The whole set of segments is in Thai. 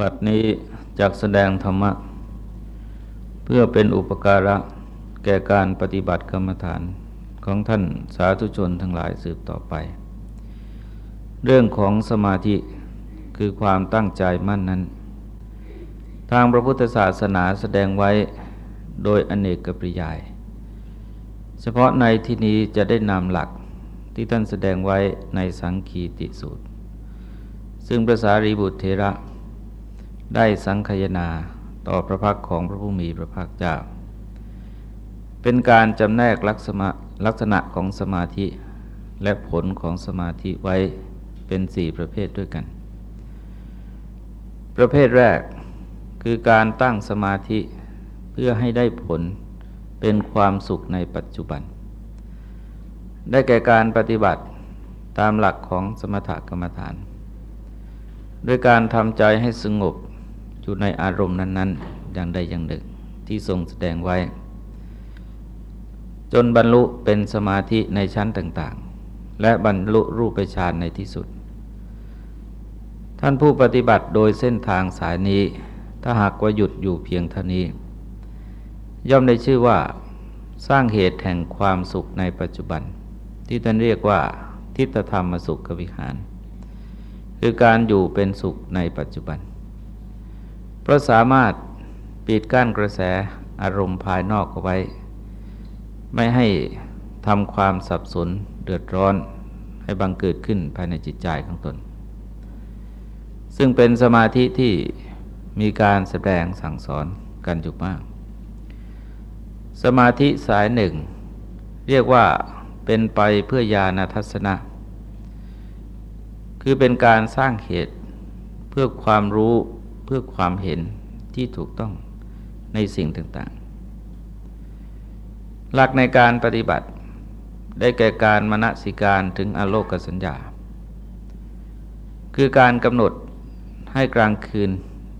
บัดนี้จักแสดงธรรมะ เพื่อเป็นอุปการะแก่การปฏิบัติกรรมฐานของท่านสาธุชนทั้งหลายสืบต่อไป เรื่องของสมาธิคือความตั้งใจมั่นนั้น ทางพระพุทธศาสนาแสดงไว้โดยอเนกกปริยาย เฉพาะในที่นี้จะได้นำหลักที่ท่านแสดงไว้ในสังคีติสูตร ซึ่งพระสารีบุตรเทระ ได้สังคยนาต่อพระพักของพระผู้มีพระภาคเจ้า เป็นการจำแนกลักษณะลักษณะของสมาธิและผลของสมาธิไว้เป็นสี่ประเภทด้วยกัน ประเภทแรกคือการตั้งสมาธิเพื่อให้ได้ผลเป็นความสุขในปัจจุบัน ได้แก่การปฏิบัติตามหลักของสมถกรรมฐาน ด้วยการทำใจให้สงบ อยู่ในอารมณ์นั้น ๆ อย่างใดอย่างหนึ่งที่ทรงแสดงไว้ จนบรรลุเป็นสมาธิในชั้นต่างๆ และบรรลุรูปฌานในที่สุด ท่านผู้ปฏิบัติโดยเส้นทางสายนี้ ถ้าหากว่าหยุดอยู่เพียงเท่านี้ ย่อมได้ชื่อว่าสร้างเหตุแห่งความสุขในปัจจุบัน ที่ท่านเรียกว่าทิฏฐธรรมสุขวิหาร คือการอยู่เป็นสุขในปัจจุบัน เพราะสามารถปิดกั้นกระแสอารมณ์ภายนอกเอาไว้ ไม่ให้ทำความสับสนเดือดร้อนให้บังเกิดขึ้นภายในจิตใจของตน ซึ่งเป็นสมาธิที่มีการแสดงสั่งสอนกันอยู่มาก สมาธิสายหนึ่ง เรียกว่าเป็นไปเพื่อญาณทัศนะ คือเป็นการสร้างเหตุเพื่อความรู้ เพื่อความเห็นที่ถูกต้องในสิ่งต่างๆ หลักในการปฏิบัติได้แก่การมณสิการถึงอโลกสัญญา คือการกำหนดให้กลางคืน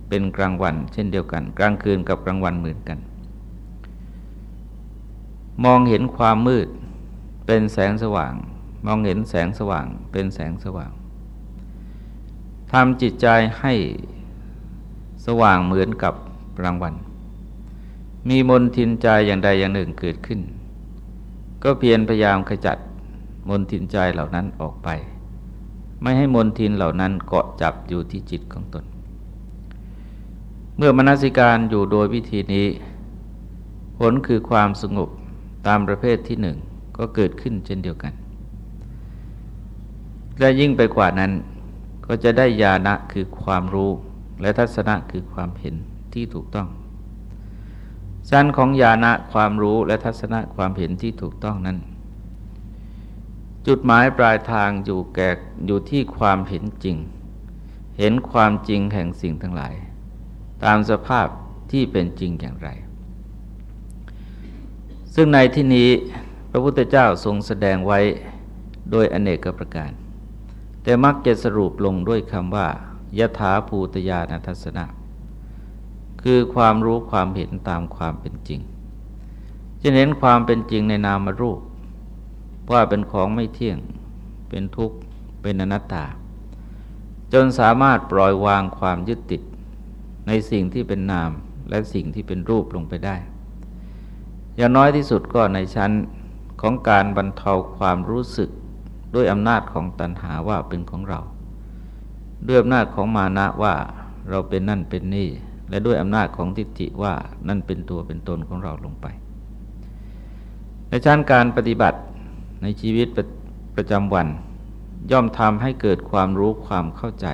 เป็นกลางวัน เช่นเดียวกัน กลางคืนกับกลางวันเหมือนกัน มองเห็นความมืดเป็นแสงสว่าง มองเห็นแสงสว่างเป็นแสงสว่างทำจิตใจให้ สว่างเหมือนกับรางวัลมีมนทินใจอย่างใดอย่างหนึ่งเกิดขึ้น ก็เพียรพยายามขจัดมนทินใจเหล่านั้นออกไป ไม่ให้มนทินเหล่านั้นเกาะจับอยู่ที่จิตของตน เมื่อมนสิการอยู่โดยวิธีนี้ ผลคือความสงบตามประเภทที่หนึ่งก็เกิดขึ้นเช่นเดียวกัน และยิ่งไปกว่านั้นก็จะได้ญาณะคือความรู้ และทัศนะคือความเห็นที่ถูกต้องชั้นของญาณะความรู้และทัศนะความเห็นที่ถูกต้องนั้น จุดหมายปลายทางอยู่แก่อยู่ที่ความเห็นจริง เห็นความจริงแห่งสิ่งทั้งหลาย ตามสภาพที่เป็นจริงอย่างไร ซึ่งในที่นี้พระพุทธเจ้าทรงแสดงไว้โดยอเนกประการ แต่มักจะสรุปลงด้วยคำว่า ยถาภูตยานทัศนะ คือความรู้ความเห็นตามความเป็นจริง จะเห็นความเป็นจริงในนามรูป ว่าเป็นของไม่เที่ยง เป็นทุกข์ เป็นอนัตตา จนสามารถปล่อยวางความยึดติด ในสิ่งที่เป็นนามและสิ่งที่เป็นรูปลงไปได้ อย่างน้อยที่สุดก็ในชั้นของการบรรเทาความรู้สึกด้วยอำนาจของตัณหาว่าเป็นของเรา ด้วยอำนาจของมานะว่าเราเป็นนั่นเป็นนี่ และด้วยอำนาจของทิฏฐิว่านั่นเป็นตัวเป็นตนของเราลงไป ในชั้นการปฏิบัติในชีวิตประประจำวัน ย่อมทำให้เกิดความรู้ความเข้าใจ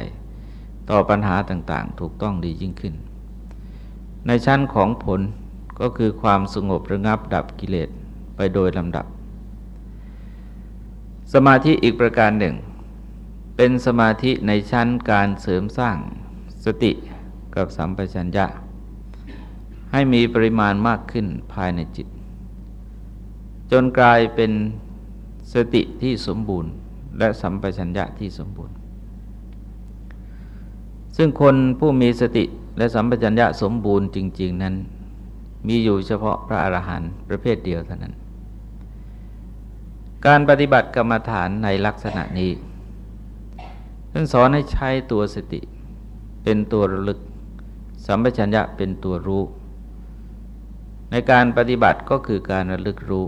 ต่อปัญหาต่างๆ ถูกต้องดียิ่งขึ้น ในชั้นของผลก็คือความสงบระงับดับกิเลสไปโดยลำดับ สมาธิอีกประการหนึ่ง เป็นสมาธิในชั้นการเสริมสร้างสติกับสัมปชัญญะ ให้มีปริมาณมากขึ้นภายในจิต จนกลายเป็นสติที่สมบูรณ์ และสัมปชัญญะที่สมบูรณ์ ซึ่งคนผู้มีสติและสัมปชัญญะสมบูรณ์จริง ๆ นั้น มีอยู่เฉพาะพระอรหันต์ประเภทเดียวเท่านั้น การปฏิบัติกรรมฐานในลักษณะนี้ ท่านสอนให้ใช้ตัวสติ เป็นตัวระลึก สัมปชัญญะเป็นตัวรู้ ในการปฏิบัติก็คือการระลึกรู้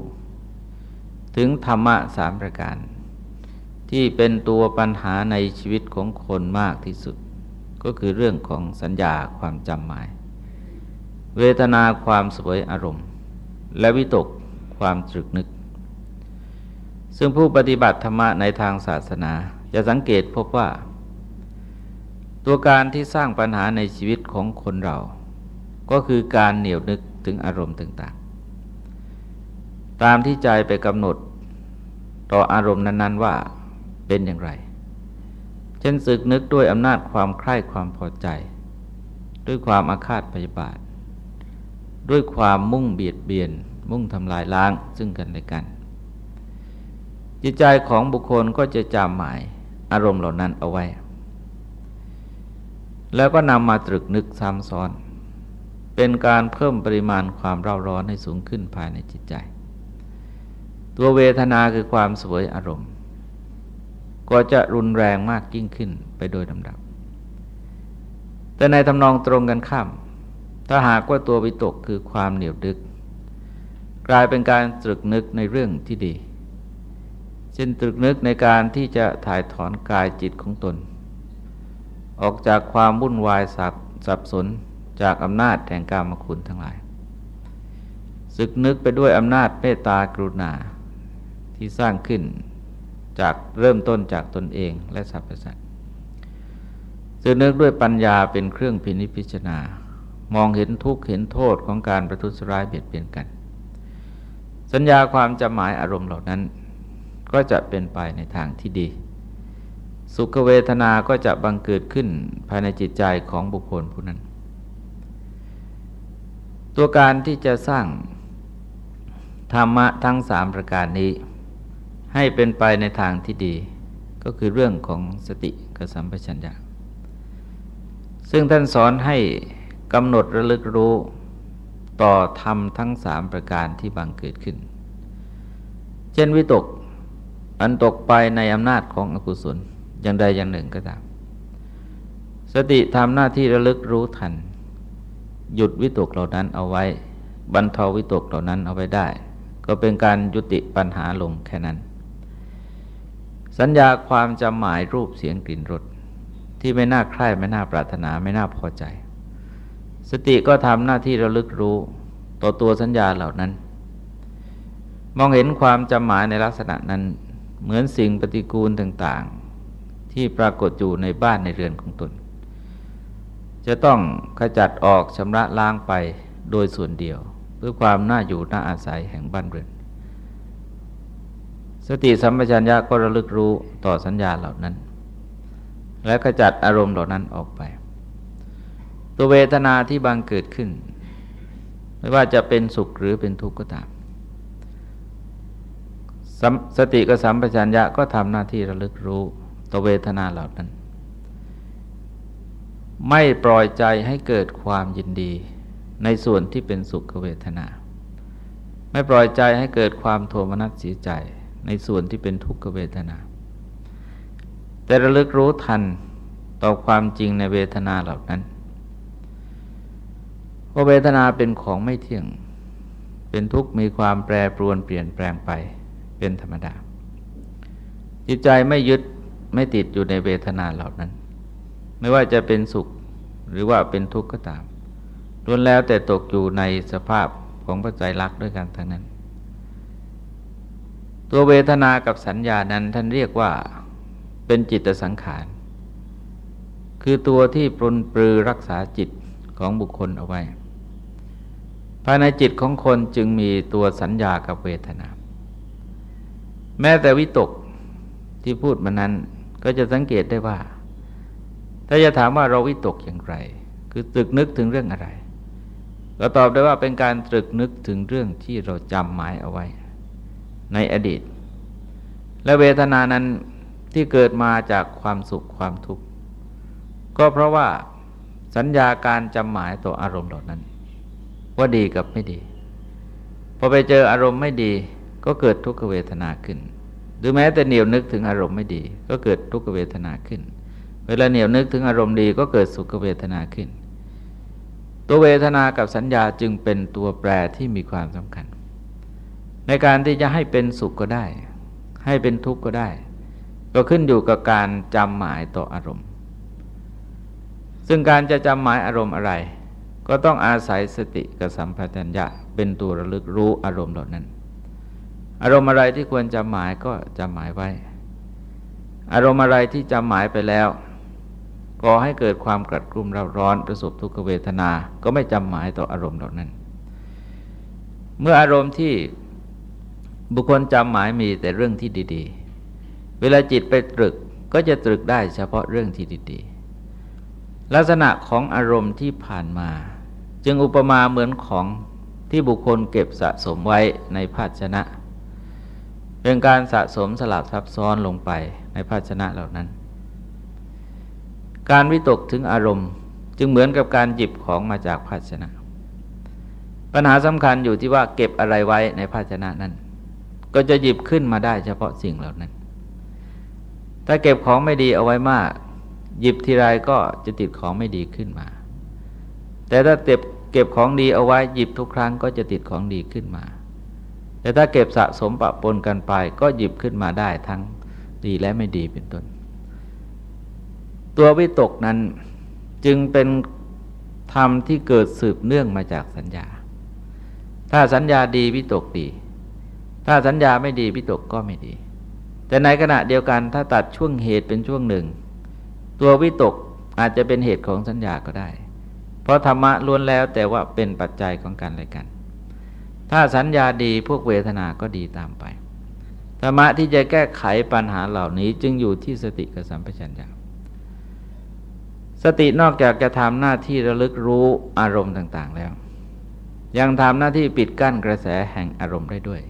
ถึงธรรมะสามประการ ที่เป็นตัวปัญหาในชีวิตของคนมากที่สุด ก็คือเรื่องของสัญญาความจำหมาย เวทนาความสวยอารมณ์ และวิตกความตรึกนึก ซึ่งผู้ปฏิบัติธรรมะในทางศาสนา จะสังเกตพบว่า ตัวการที่สร้างปัญหาในชีวิตของคนเรา ก็คือการเหนียวนึกถึงอารมณ์ต่างๆ ตามที่ใจไปกำหนดต่ออารมณ์นั้น ๆ ว่าเป็นอย่างไร เช่นสึกนึกด้วยอำนาจความใคร่ความพอใจ ด้วยความอาฆาตพยาบาท ด้วยความมุ่งเบียดเบียน มุ่งทำลายล้างซึ่งกันและกันจิตใจของบุคคลก็จะจำหมาย อารมณ์เหล่านั้นเอาไว้ แล้วก็นำมาตรึกนึกซ้ำซ้อน เป็นการเพิ่มปริมาณความเร่าร้อนให้สูงขึ้นภายในจิตใจ ตัวเวทนาคือความสวยอารมณ์ ก็จะรุนแรงมากยิ่งขึ้นไปโดยลำดับ แต่ในทำนองตรงกันข้าม ถ้าหากว่าตัววิตกคือความเหนียวดึก กลายเป็นการตรึกนึกในเรื่องที่ดี เช่นตรึกนึกในการที่จะถ่ายถอนกายจิตของตน ออกจากความวุ่นวายสับสับสนจากอำนาจแห่งกามคุณทั้งหลาย สึกนึกไปด้วยอำนาจเมตตากรุณาที่สร้างขึ้นจากเริ่มต้นจากตนเองและสรรพสัตว์สึกนึกด้วยปัญญาเป็นเครื่องพินิจพิจารณา มองเห็นทุกข์เห็นโทษของการประทุษร้ายเบียดเบียนกัน สัญญาความจำหมายอารมณ์เหล่านั้น ก็จะเป็นไปในทางที่ดี สุขเวทนาก็จะบังเกิดขึ้นภายในจิตใจของบุคคลผู้นั้น ตัวการที่จะสร้างธรรมะทั้งสามประการนี้ ให้เป็นไปในทางที่ดี ก็คือเรื่องของสติกับสัมปชัญญะซึ่งท่านสอนให้กำหนดระลึกรู้ต่อธรรมทั้งสามประการที่บังเกิดขึ้น เช่นวิตก อันตกไปในอำนาจของอกุศลอย่างใดอย่างหนึ่งก็ตาม สติทำหน้าที่ระลึกรู้ทัน หยุดวิตกเหล่านั้นเอาไว้บรรเทาวิตกเหล่านั้นเอาไว้ได้ ก็เป็นการยุติปัญหาลงแค่นั้น สัญญาความจำหมายรูปเสียงกลิ่นรสที่ไม่น่าใคร่ไม่น่าปรารถนาไม่น่าพอใจ สติก็ทำหน้าที่ระลึกรู้ต่อตัวสัญญาเหล่านั้น มองเห็นความจำหมายในลักษณะนั้น เหมือนสิ่งปฏิกูลต่างๆ ที่ปรากฏอยู่ในบ้านในเรือนของตน จะต้องขจัดออกชำระล้างไปโดยส่วนเดียว เพื่อความน่าอยู่น่าอาศัยแห่งบ้านเรือน สติสัมปชัญญะก็ระลึกรู้ต่อสัญญาเหล่านั้น และขจัดอารมณ์เหล่านั้นออกไป ตัวเวทนาที่บังเกิดขึ้น ไม่ว่าจะเป็นสุขหรือเป็นทุกข์ก็ตาม สติกับสัมปชัญญะก็ทำหน้าที่ระลึกรู้ตัวเวทนาเหล่านั้น ไม่ปล่อยใจให้เกิดความยินดีในส่วนที่เป็นสุขเวทนา ไม่ปล่อยใจให้เกิดความโทมนัสเสียใจในส่วนที่เป็นทุกขเวทนา แต่ระลึกรู้ทันต่อความจริงในเวทนาเหล่านั้นว่าเวทนาเป็นของไม่เที่ยง เป็นทุกข์มีความแปรปรวนเปลี่ยนแปลงไป เป็นธรรมดา จิตใจไม่ยึดไม่ติดอยู่ในเวทนาเหล่านั้น ไม่ว่าจะเป็นสุขหรือว่าเป็นทุกข์ก็ตามล้วนแล้วแต่ตกอยู่ในสภาพของปัจจัยรักด้วยกันทั้งนั้น ตัวเวทนากับสัญญานั้นท่านเรียกว่าเป็นจิตสังขาร คือตัวที่ปรนปรือรักษาจิตของบุคคลเอาไว้ ภายในจิตของคนจึงมีตัวสัญญากับเวทนา แม้แต่วิตกที่พูดมานั้น ก็จะสังเกตได้ว่า ถ้าจะถามว่าเราวิตกอย่างไร คือตรึกนึกถึงเรื่องอะไรเราตอบได้ว่าเป็นการตรึกนึกถึงเรื่องที่เราจำหมายเอาไว้ ในอดีต และเวทนานั้นที่เกิดมาจากความสุขความทุกข์ก็เพราะว่าสัญญาการจำหมายตัวอารมณ์เหล่านั้น ว่าดีกับไม่ดีพอไปเจออารมณ์ไม่ดี ก็เกิดทุกขเวทนาขึ้น หรือแม้แต่เหนียวนึกถึงอารมณ์ไม่ดี ก็เกิดทุกขเวทนาขึ้น เวลาเหนียวนึกถึงอารมณ์ดีก็เกิดสุขเวทนาขึ้น ตัวเวทนากับสัญญาจึงเป็นตัวแปรที่มีความสำคัญ ในการที่จะให้เป็นสุขก็ได้ ให้เป็นทุกข์ก็ได้ ก็ขึ้นอยู่กับการจำหมายต่ออารมณ์ ซึ่งการจะจำหมายอารมณ์อะไร ก็ต้องอาศัยสติกับสัมปชัญญะเป็นตัวระลึกรู้อารมณ์เหล่านั้น อารมณ์อะไรที่ควรจำหมายก็จำหมายไว้ อารมณ์อะไรที่จำหมายไปแล้วก่อให้เกิดความกรัดกรุ่มเราร้อนประสบทุกขเวทนา ก็ไม่จำหมายต่ออารมณ์เหล่านั้น เมื่ออารมณ์ที่บุคคลจำหมายมีแต่เรื่องที่ดีๆ เวลาจิตไปตรึกก็จะตรึกได้เฉพาะเรื่องที่ดีๆ ลักษณะของอารมณ์ที่ผ่านมา จึงอุปมาเหมือนของที่บุคคลเก็บสะสมไว้ในภาชนะ เป็นการสะสมสลับซับซ้อนลงไปในภาชนะเหล่านั้น การวิตกถึงอารมณ์จึงเหมือนกับการหยิบของมาจากภาชนะ ปัญหาสำคัญอยู่ที่ว่าเก็บอะไรไว้ในภาชนะนั้น ก็จะหยิบขึ้นมาได้เฉพาะสิ่งเหล่านั้น ถ้าเก็บของไม่ดีเอาไว้มาก หยิบทีไรก็จะติดของไม่ดีขึ้นมา แต่ถ้าเก็บเก็บของดีเอาไว้หยิบทุกครั้งก็จะติดของดีขึ้นมา แต่ถ้าเก็บสะสมปะปนกันไปก็หยิบขึ้นมาได้ทั้งดีและไม่ดีเป็นต้น ตัววิตกนั้นจึงเป็นธรรมที่เกิดสืบเนื่องมาจากสัญญา ถ้าสัญญาดีวิตกดี ถ้าสัญญาไม่ดีวิตกก็ไม่ดี แต่ในขณะเดียวกันถ้าตัดช่วงเหตุเป็นช่วงหนึ่ง ตัววิตกอาจจะเป็นเหตุของสัญญาก็ได้ เพราะธรรมะล้วนแล้วแต่ว่าเป็นปัจจัยของกันและกัน ถ้าสัญญาดีพวกเวทนาก็ดีตามไปธรรมะที่จะแก้ไขปัญหาเหล่านี้จึงอยู่ที่สติกับสัมปชัญญะสตินอกจากจะทำหน้าที่ระลึกรู้อารมณ์ต่าง ๆ แล้ว ยังทำหน้าที่ปิดกั้นกระแสแห่งอารมณ์ได้ด้วย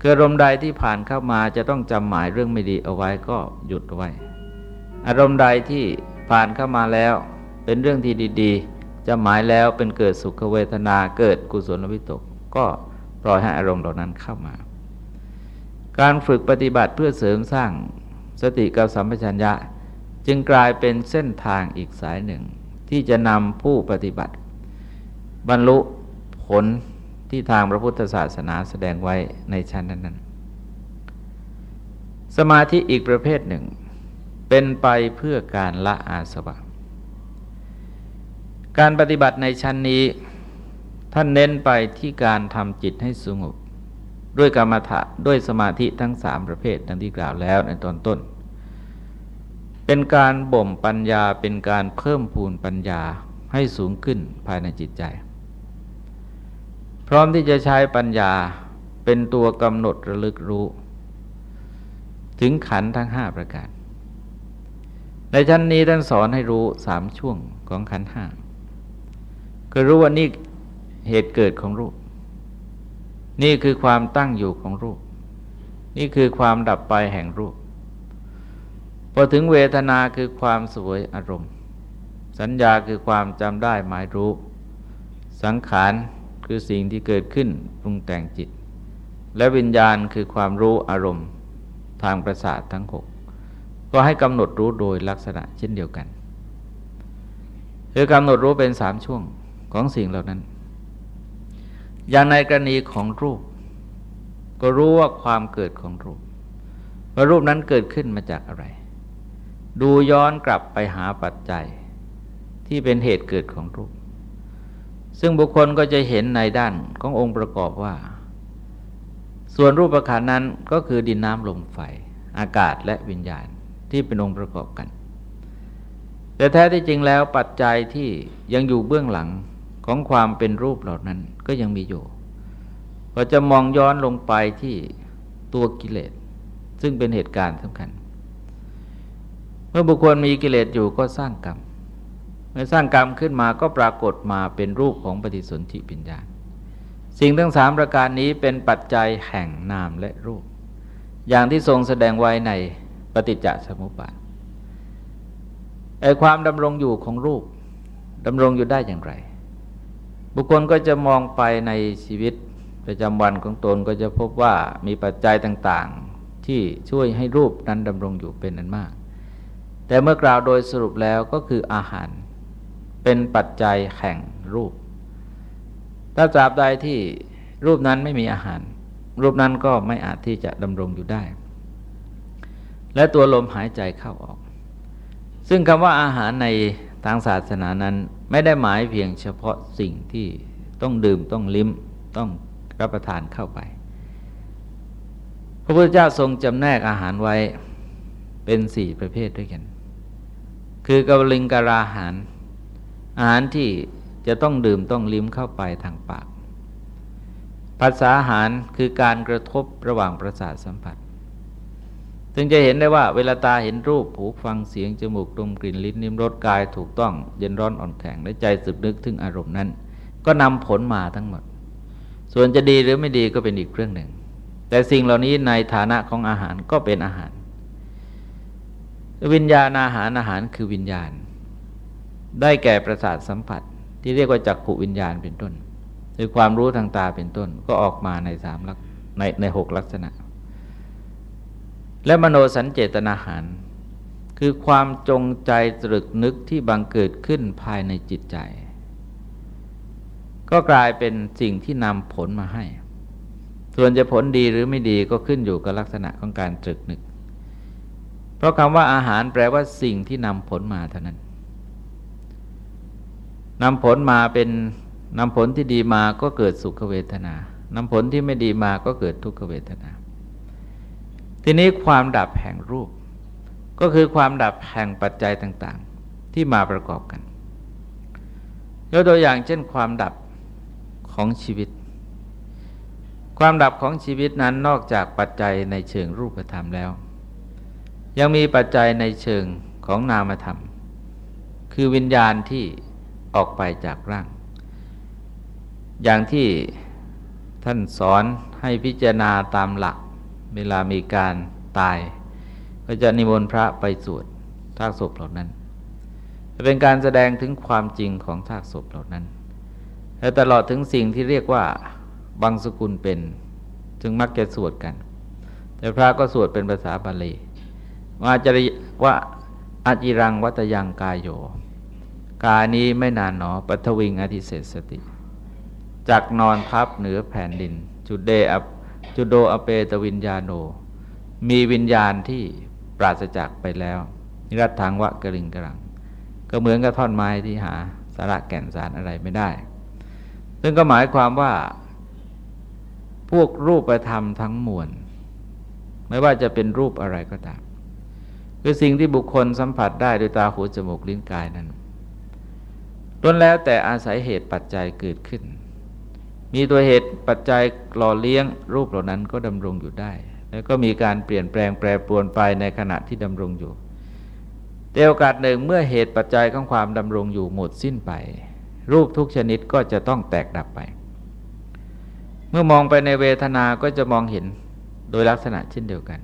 คืออารมณ์ใดที่ผ่านเข้ามาจะต้องจำหมายเรื่องไม่ดีเอาไว้ก็หยุดไว้ อารมณ์ใดที่ผ่านเข้ามาแล้วเป็นเรื่องที่ดี ๆจะหมายแล้วเป็นเกิดสุขเวทนาเกิดกุศลวิตก ก็ปล่อยให้อารมณ์เหล่านั้นเข้ามา การฝึกปฏิบัติเพื่อเสริมสร้างสติกับสัมปชัญญะ จึงกลายเป็นเส้นทางอีกสายหนึ่ง ที่จะนำผู้ปฏิบัติ บรรลุผลที่ทางพระพุทธศาสนาแสดงไว้ในชั้นนั้น ๆ สมาธิอีกประเภทหนึ่ง เป็นไปเพื่อการละอาสวะ การปฏิบัติในชั้นนี้ ท่านเน้นไปที่การทำจิตให้สงบ ด้วยกรรมฐานด้วยสมาธิทั้งสามประเภทดังที่กล่าวแล้วในตอนต้น เป็นการบ่มปัญญาเป็นการเพิ่มพูนปัญญาให้สูงขึ้นภายในจิตใจ พร้อมที่จะใช้ปัญญาเป็นตัวกำหนดระลึกรู้ ถึงขันทั้งห้าประการ ในชั้นนี้ท่านสอนให้รู้สามช่วงของขันห้าคือรู้ว่านี่ เหตุเกิดของรูป นี่คือความตั้งอยู่ของรูป นี่คือความดับไปแห่งรูปพอถึงเวทนาคือความสวยอารมณ์ สัญญาคือความจำได้หมายรู้ สังขารคือสิ่งที่เกิดขึ้นปรุงแต่งจิต และวิญญาณคือความรู้อารมณ์ ทางประสาททั้งหกก็ให้กำหนดรู้โดยลักษณะเช่นเดียวกันคือกำหนดรู้เป็นสามช่วงของสิ่งเหล่านั้น อย่างในกรณีของรูป ก็รู้ว่าความเกิดของรูป ว่ารูปนั้นเกิดขึ้นมาจากอะไร ดูย้อนกลับไปหาปัจจัย ที่เป็นเหตุเกิดของรูป ซึ่งบุคคลก็จะเห็นในด้านขององค์ประกอบว่า ส่วนรูปประคานนั้นก็คือดินน้ำลมไฟ อากาศและวิญญาณที่เป็นองค์ประกอบกัน แต่แท้ที่จริงแล้วปัจจัยที่ยังอยู่เบื้องหลัง ของความเป็นรูปเหล่านั้นก็ยังมีอยู่ก็จะมองย้อนลงไปที่ตัวกิเลส ซึ่งเป็นเหตุการณ์สำคัญ เมื่อบุคคลมีกิเลสอยู่ก็สร้างกรรม เมื่อสร้างกรรมขึ้นมาก็ปรากฏมาเป็นรูปของปฏิสนธิปัญญาสิ่งทั้งสามประการนี้เป็นปัจจัยแห่งนามและรูป อย่างที่ทรงแสดงไว้ในปฏิจจสมุปบาทไอความดำรงอยู่ของรูปดำรงอยู่ได้อย่างไร บุคคลก็จะมองไปในชีวิตประจำวันของตนก็จะพบว่ามีปัจจัยต่างๆ ที่ช่วยให้รูปนั้นดำรงอยู่เป็นอันมาก แต่เมื่อกล่าวโดยสรุปแล้วก็คืออาหารเป็นปัจจัยแห่งรูป ถ้าตราบใดที่รูปนั้นไม่มีอาหาร รูปนั้นก็ไม่อาจที่จะดำรงอยู่ได้ และตัวลมหายใจเข้าออก ซึ่งคำว่าอาหารในทางศาสนานั้น ไม่ได้หมายเพียงเฉพาะสิ่งที่ต้องดื่มต้องลิ้มต้องรับประทานเข้าไป พระพุทธเจ้าทรงจำแนกอาหารไว้เป็นสี่ประเภทด้วยกัน คือกวลิงการาหาร อาหารที่จะต้องดื่มต้องลิ้มเข้าไปทางปากภาษาอาหารคือการกระทบระหว่างประสาทสัมผัส จึงจะเห็นได้ว่าเวลาตาเห็นรูปหูฟังเสียงจมูกดมกลิ่นลิ้นนิ้มรสกายถูกต้องเย็นร้อนอ่อนแข็งและใจสึกนึกถึงอารมณ์นั้น ก็นำผลมาทั้งหมด ส่วนจะดีหรือไม่ดีก็เป็นอีกเรื่องหนึ่ง แต่สิ่งเหล่านี้ในฐานะของอาหารก็เป็นอาหาร วิญญาณอาหารอาหารคือวิญญาณ ได้แก่ประสาทสัมผัส ที่เรียกว่าจักขุวิญญาณเป็นต้นคือความรู้ทางตาเป็นต้นก็ออกมาในสามลักในในหกลักษณะ และมโนสัญเจตนาหาร คือความจงใจตรึกนึกที่บังเกิดขึ้นภายในจิตใจ ก็กลายเป็นสิ่งที่นำผลมาให้ ส่วนจะผลดีหรือไม่ดีก็ขึ้นอยู่กับลักษณะของการตรึกนึก เพราะคำว่าอาหารแปลว่าสิ่งที่นำผลมาเท่านั้นนำผลมาเป็นนำผลที่ดีมาก็เกิดสุขเวทนา นำผลที่ไม่ดีมาก็เกิดทุกขเวทนา ทีนี้ความดับแห่งรูป ก็คือความดับแห่งปัจจัยต่างๆ ที่มาประกอบกันยกตัวอย่างเช่นความดับของชีวิต ความดับของชีวิตนั้นนอกจากปัจจัยในเชิงรูปธรรมแล้ว ยังมีปัจจัยในเชิงของนามธรรม คือวิญญาณที่ออกไปจากร่าง อย่างที่ท่านสอนให้พิจารณาตามหลัก เวลามีการตาย ก็จะนิมนต์พระไปสวดทากศพเหล่านั้นจะเป็นการแสดงถึงความจริงของทากศพเหล่านั้น และตลอดถึงสิ่งที่เรียกว่าบางสกุลเป็นจึงมักจะสวดกัน แต่พระก็สวดเป็นภาษาบาลีว่าจริว่าอาจิรังวัตยังกายโย กายนี้ไม่นานหนอปัทวิงอธิเศษสติ จักนอนพับเหนือแผ่นดิน จุดเดอ จุดโดอเปตวิญญาโน มีวิญญาณที่ปราศจากไปแล้วนิรัตถังวะกริงกรัง ก็เหมือนกับท่อนไม้ที่หาสาระแก่นสารอะไรไม่ได้ ซึ่งก็หมายความว่า พวกรูปธรรมทั้งมวล ไม่ว่าจะเป็นรูปอะไรก็ตาม คือสิ่งที่บุคคลสัมผัสได้ด้วยตาหูจมูกลิ้นกายนั้นล้วนแล้วแต่อาศัยเหตุปัจจัยเกิดขึ้น มีตัวเหตุปัจจัยหล่อเลี้ยงรูปเหล่านั้นก็ดำรงอยู่ได้ แล้วก็มีการเปลี่ยนแปลงแปรปรวนไปในขณะที่ดำรงอยู่แต่โอกาสหนึ่งเมื่อเหตุปัจจัยของความดำรงอยู่หมดสิ้นไป รูปทุกชนิดก็จะต้องแตกดับไป เมื่อมองไปในเวทนาก็จะมองเห็นโดยลักษณะเช่นเดียวกัน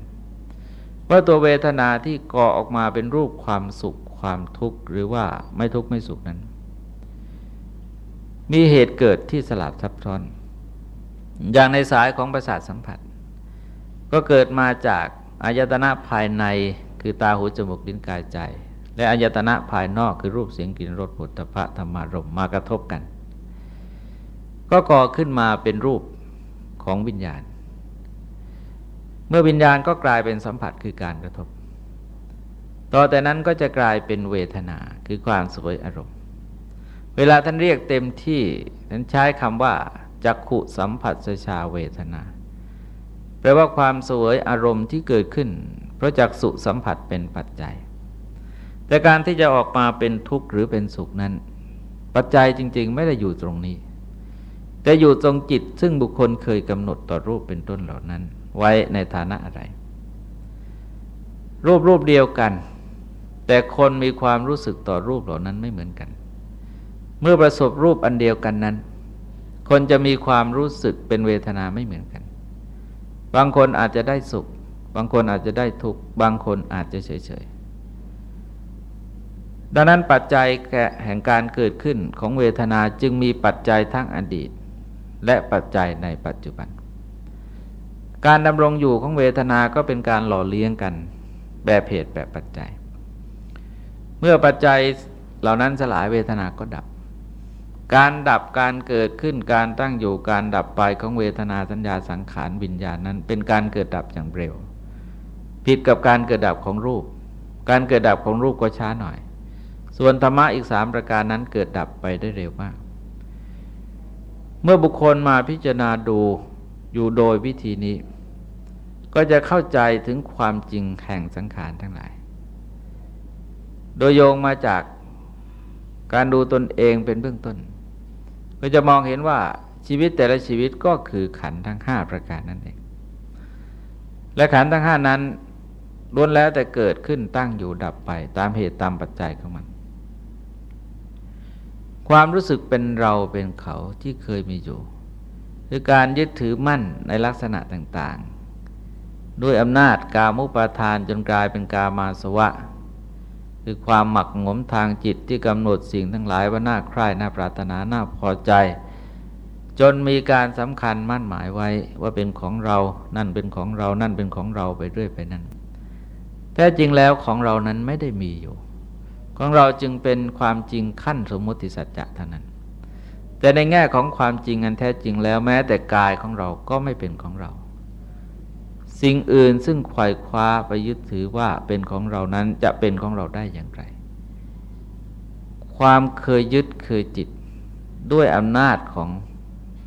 ว่าตัวเวทนาที่ก่อออกมาเป็นรูปความสุขความทุกข์หรือว่าไม่ทุกข์ไม่สุขนั้น มีเหตุเกิดที่สลับซับซ้อน อย่างในสายของประสาทสัมผัส ก็เกิดมาจากอายตนะภายในคือตาหูจมูกลิ้นกายใจ และอายตนะภายนอกคือรูปเสียงกลิ่นรสผลิตภัณฑ์ธรรมารมมากระทบกัน ก็ก่อขึ้นมาเป็นรูปของวิญญาณ เมื่อวิญญาณก็กลายเป็นสัมผัสคือการกระทบ ต่อแต่นั้นก็จะกลายเป็นเวทนาคือความสวยอารมณ์ เวลาท่านเรียกเต็มที่ท่านใช้คำว่าจักขุสัมผัสชาเวทนา แปลว่าความสวยอารมณ์ที่เกิดขึ้น เพราะจักสุสัมผัสเป็นปัจจัย แต่การที่จะออกมาเป็นทุกข์หรือเป็นสุขนั้น ปัจจัยจริง ๆ ไม่ได้อยู่ตรงนี้ แต่อยู่ตรงจิตซึ่งบุคคลเคยกำหนดต่อรูปเป็นต้นเหล่านั้น ไว้ในฐานะอะไร รูปรูปเดียวกัน แต่คนมีความรู้สึกต่อรูปเหล่านั้นไม่เหมือนกัน เมื่อประสบรูปอันเดียวกันนั้น คนจะมีความรู้สึกเป็นเวทนาไม่เหมือนกัน บางคนอาจจะได้สุข บางคนอาจจะได้ทุกข์ บางคนอาจจะเฉยๆ ดังนั้นปัจจัยแห่งการเกิดขึ้นของเวทนาจึงมีปัจจัยทั้งอดีต และปัจจัยในปัจจุบัน การดำรงอยู่ของเวทนาก็เป็นการหล่อเลี้ยงกัน แบบเหตุแบบปัจจัย เมื่อปัจจัยเหล่านั้นสลายเวทนาก็ดับ การดับการเกิดขึ้นการตั้งอยู่การดับไปของเวทนาสัญญาสังขารวิญญาณนั้น เป็นการเกิดดับอย่างเร็ว ผิดกับการเกิดดับของรูป การเกิดดับของรูปก็ช้าหน่อย ส่วนธรรมะอีกสามประการนั้นเกิดดับไปได้เร็วมาก เมื่อบุคคลมาพิจารณาดูอยู่โดยวิธีนี้ ก็จะเข้าใจถึงความจริงแห่งสังขารทั้งหลาย โดยโยงมาจากการดูตนเองเป็นเบื้องต้น ก็จะมองเห็นว่าชีวิตแต่ละชีวิตก็คือขันทั้งห้าประการนั่นเอง และขันทั้งห้านั้นล้วนแล้วแต่เกิดขึ้นตั้งอยู่ดับไป ตามเหตุตามปัจจัยของมัน ความรู้สึกเป็นเราเป็นเขาที่เคยมีอยู่ คือการยึดถือมั่นในลักษณะต่างๆ ด้วยอำนาจกามุปาทานจนกลายเป็นกามาสวะ คือความหมักหมมทางจิตที่กำหนดสิ่งทั้งหลายว่าน่าใคร่น่าปรารถนาน่าพอใจ จนมีการสำคัญมั่นหมายไว้ว่าเป็นของเรา นั่นเป็นของเรา นั่นเป็นของเราไปเรื่อยไปนั่นแท้จริงแล้วของเรานั้นไม่ได้มีอยู่ ของเราจึงเป็นความจริงขั้นสมมติสัจจะเท่านั้น แต่ในแง่ของความจริงอันแท้จริงแล้วแม้แต่กายของเราก็ไม่เป็นของเรา สิ่งอื่นซึ่งไขว่คว้าไปยึดถือว่าเป็นของเรานั้นจะเป็นของเราได้อย่างไร ความเคยยึดเคยจิตด้วยอำนาจของ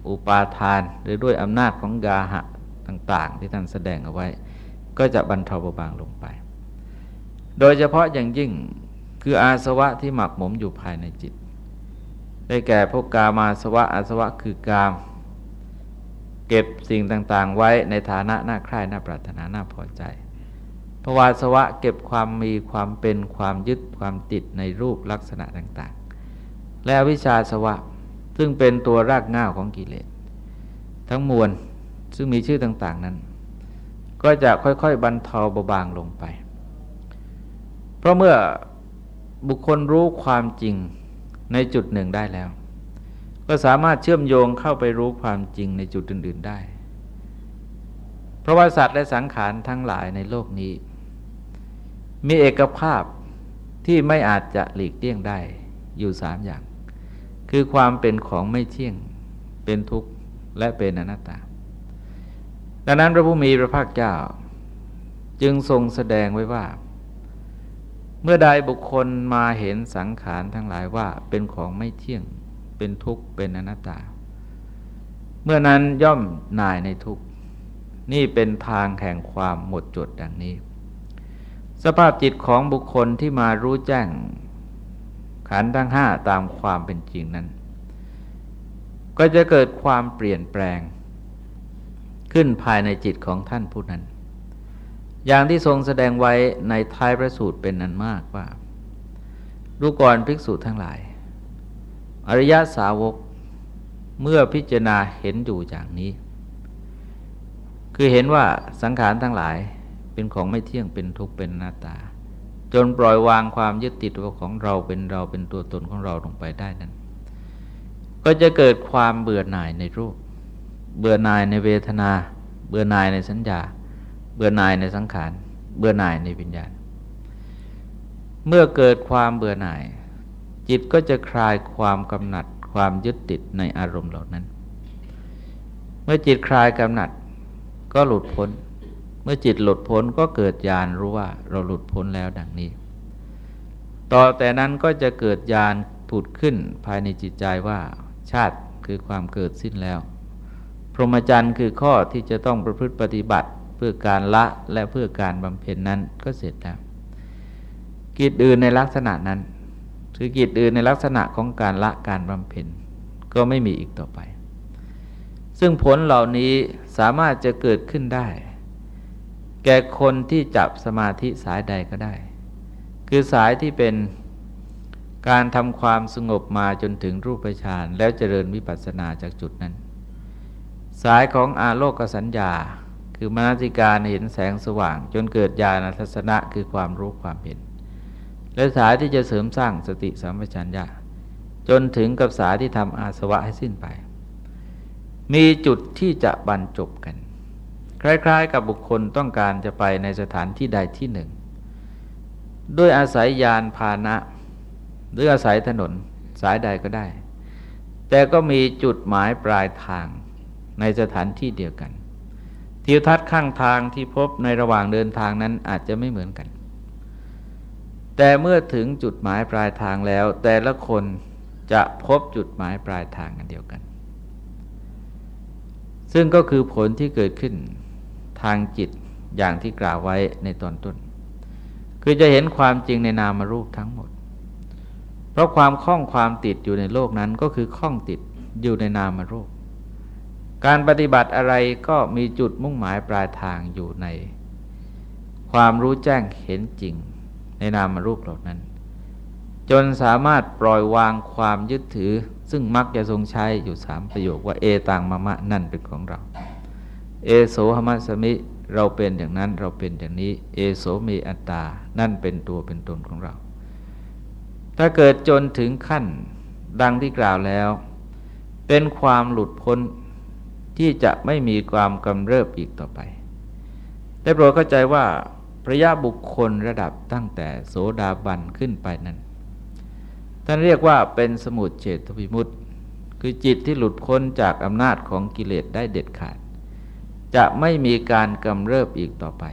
อุปาทาน หรือด้วยอำนาจของกาหะต่างๆ ที่ท่านแสดงเอาไว้ ก็จะบรรเทาเบาบางลงไป โดยเฉพาะอย่างยิ่งคืออาสวะที่หมักหมมอยู่ภายในจิต ได้แก่พวกกามาสวะอาสวะคือกาม เก็บสิ่งต่างๆ ไว้ในฐานะน่าใคร่น่าปรารถนาน่าพอใจภวาสวะเก็บความมีความเป็นความยึดความติดในรูปลักษณะต่างๆ และวิชาสวะซึ่งเป็นตัวรากง่าของกิเลส ทั้งมวลซึ่งมีชื่อต่างๆนั้น ก็จะค่อยๆบรรเทาเบาบางลงไป เพราะเมื่อบุคคลรู้ความจริงในจุดหนึ่งได้แล้ว ก็สามารถเชื่อมโยงเข้าไปรู้ความจริงในจุดอื่น ๆได้ เพราะว่าสัตว์และสังขารทั้งหลายในโลกนี้ มีเอกภาพที่ไม่อาจจะหลีกเลี่ยงได้อยู่สามอย่าง คือความเป็นของไม่เที่ยง เป็นทุกข์ และเป็นอนัตตา ดังนั้นพระผู้มีพระภาคเจ้า จึงทรงแสดงไว้ว่า เมื่อใดบุคคลมาเห็นสังขารทั้งหลายว่าเป็นของไม่เที่ยง เป็นทุกข์เป็นอนัตตา เมื่อนั้นย่อมนายในทุกข์ นี่เป็นทางแห่งความหมดจดดังนี้ สภาพจิตของบุคคลที่มารู้แจ้ง ขันธ์ทั้งห้าตามความเป็นจริงนั้น ก็จะเกิดความเปลี่ยนแปลง ขึ้นภายในจิตของท่านผู้นั้น อย่างที่ทรงแสดงไว้ในท้ายพระสูตรเป็นนันมากว่าดูก่อนภิกษุทั้งหลาย อริยสาวกเมื่อพิจารณาเห็นอยู่อย่างนี้ คือเห็นว่าสังขารทั้งหลายเป็นของไม่เที่ยงเป็นทุกข์เป็นหน้าตา จนปล่อยวางความยึดติดว่าของเราเป็นเราเป็นตัวตนของเราลงไปได้นั้น ก็จะเกิดความเบื่อหน่ายในรูป เบื่อหน่ายในเวทนา เบื่อหน่ายในสัญญา เบื่อหน่ายในสังขาร เบื่อหน่ายในวิญญาณ เมื่อเกิดความเบื่อหน่าย จิตก็จะคลายความกำหนัดความยึดติดในอารมณ์เหล่านั้น เมื่อจิตคลายกำหนัดก็หลุดพ้น เมื่อจิตหลุดพ้นก็เกิดญาณรู้ว่าเราหลุดพ้นแล้วดังนี้ ต่อแต่นั้นก็จะเกิดญาณผุดขึ้นภายในจิตใจว่าชาติคือความเกิดสิ้นแล้ว พรหมจรรย์คือข้อที่จะต้องประพฤติปฏิบัติเพื่อการละและเพื่อการบำเพ็ญนั้นก็เสร็จแล้ว กิจอื่นในลักษณะนั้น คือกิจอื่นในลักษณะของการละการบำเพ็ญก็ไม่มีอีกต่อไป ซึ่งผลเหล่านี้สามารถจะเกิดขึ้นได้ แก่คนที่จับสมาธิสายใดก็ได้ คือสายที่เป็นการทำความสงบมาจนถึงรูปฌานแล้วเจริญวิปัสสนาจากจุดนั้น สายของอาโลกสัญญา คือมนสิการเห็นแสงสว่าง จนเกิดญาณทัศนะคือความรู้ความเห็น และสายที่จะเสริมสร้างสติสัมปชัญญะจนถึงกับสายที่ทำอาสวะให้สิ้นไป มีจุดที่จะบรรจบกัน คล้ายๆ กับบุคคลต้องการจะไปในสถานที่ใดที่หนึ่ง ด้วยอาศัยยานพาหนะ หรืออาศัยถนนสายใดก็ได้ แต่ก็มีจุดหมายปลายทางในสถานที่เดียวกันทิวทัศน์ข้างทางที่พบในระหว่างเดินทางนั้นอาจจะไม่เหมือนกัน แต่เมื่อถึงจุดหมายปลายทางแล้ว แต่ละคนจะพบจุดหมายปลายทางกันเดียวกัน ซึ่งก็คือผลที่เกิดขึ้นทางจิตอย่างที่กล่าวไว้ในตอนต้น คือจะเห็นความจริงในนามรูปทั้งหมด เพราะความคล้องความติดอยู่ในโลกนั้นก็คือคล้องติดอยู่ในนามรูป การปฏิบัติอะไรก็มีจุดมุ่งหมายปลายทางอยู่ใน ความรู้แจ้งเห็นจริง ในนามรูปเหล่านั้น จนสามารถปล่อยวางความยึดถือ ซึ่งมักจะทรงใช้อยู่สามประโยคว่าเอตังมะมะนั่นเป็นของเรา เอโสหมัสมิเราเป็นอย่างนั้นเราเป็นอย่างนี้ เอโสมีอัตตา นั่นเป็นตัวเป็นตนของเรา ถ้าเกิดจนถึงขั้นดังที่กล่าวแล้ว เป็นความหลุดพ้นที่จะไม่มีความกำเริบอีกต่อไปแต่โปรดเข้าใจว่า ระยะบุคคลระดับตั้งแต่โสดาบันขึ้นไปนั้น ท่านเรียกว่าเป็นสมุดเฉตวิมุตต์คือจิตที่หลุดพ้นจากอำนาจของกิเลสได้เด็ดขาด จะไม่มีการกำเริบอีกต่อไป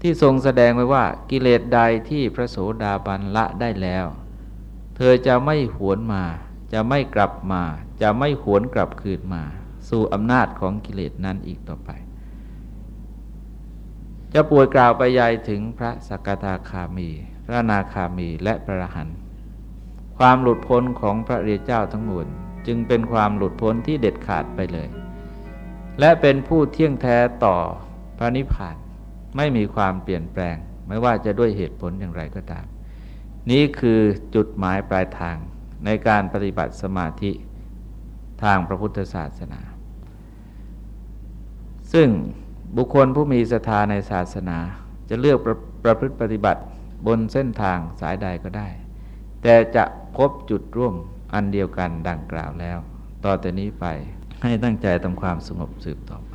ที่ทรงแสดงไว้ว่ากิเลสใดที่พระโสดาบันละได้แล้ว เธอจะไม่หวนมา จะไม่กลับมา จะไม่หวนกลับคืนมา สู่อำนาจของกิเลสนั้นอีกต่อไป จะป่วยกล่าวไปยายถึงพระสกทาคามี พระนาคามีและพระรหันต์ความหลุดพ้นของพระเรียเจ้าทั้งมวลจึงเป็นความหลุดพ้นที่เด็ดขาดไปเลย และเป็นผู้เที่ยงแท้ต่อพระนิพพานไม่มีความเปลี่ยนแปลง ไม่ว่าจะด้วยเหตุผลอย่างไรก็ตาม นี้คือจุดหมายปลายทางในการปฏิบัติสมาธิทางพระพุทธศาสนา ซึ่ง บุคคลผู้มีศรัทธาในศาสนา จะเลือกประประพฤติปฏิบัติบนเส้นทางสายใดก็ได้ แต่จะพบจุดร่วมอันเดียวกันดังกล่าวแล้ว ต่อแต่นี้ไปให้ตั้งใจทำความสงบสืบต่อไป